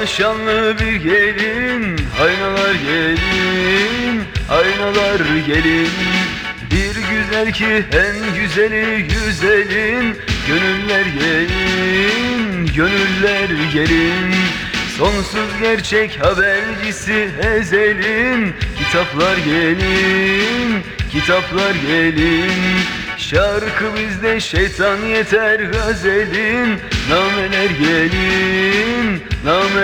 Anlı şanlı bir gelin Aynalar gelin Aynalar gelin. Bir güzel ki en güzeli güzelin Gönüller gelin Gönüller gelin. Sonsuz gerçek habercisi ezelin Kitaplar gelin Kitaplar gelin. Şarkı bizde şeytan yeter gazelin Nameler gelin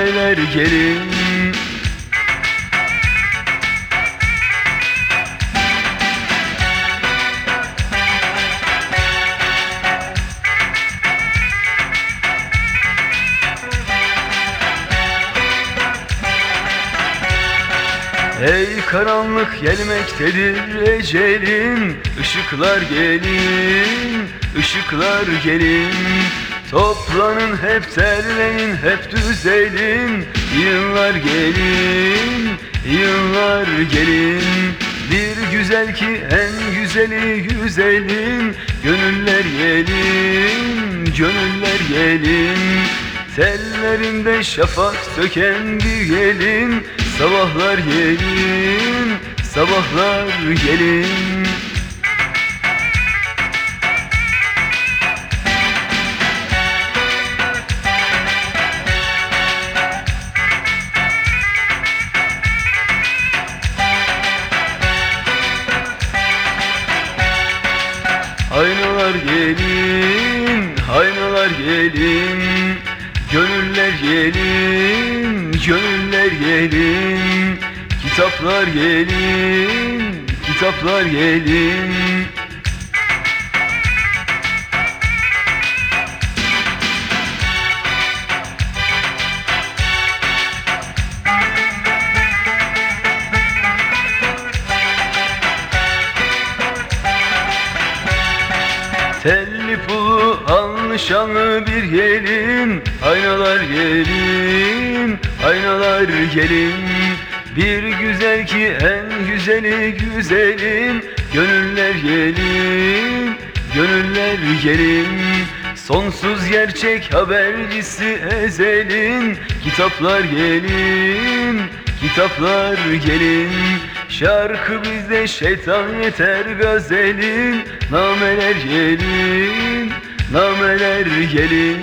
Nameler gelin. Ey karanlık gelmektedir ecelin Işıklar gelin, ışıklar gelin Toplanın hep terleyin, hep düzelin. Yıllar gelin, yıllar gelin. Bir güzel ki en güzeli güzelin. Gönüller gelin, gönüller gelin. Tellerinde şafak söken bir gelin. Sabahlar gelin, sabahlar gelin Aynalar gelin, aynalar gelin Gönüller gelin, gönüller gelin Kitaplar gelin, kitaplar gelin şanlı bir gelin Aynalar gelin, aynalar gelin. Bir güzel ki en güzeli güzelin Gönüller gelin, gönüller gelin. Sonsuz gerçek habercisi ezelin Kitaplar gelin, kitaplar gelin. Şarkı bizde şeytan yeter gazelin Nameler gelin, nameler gelin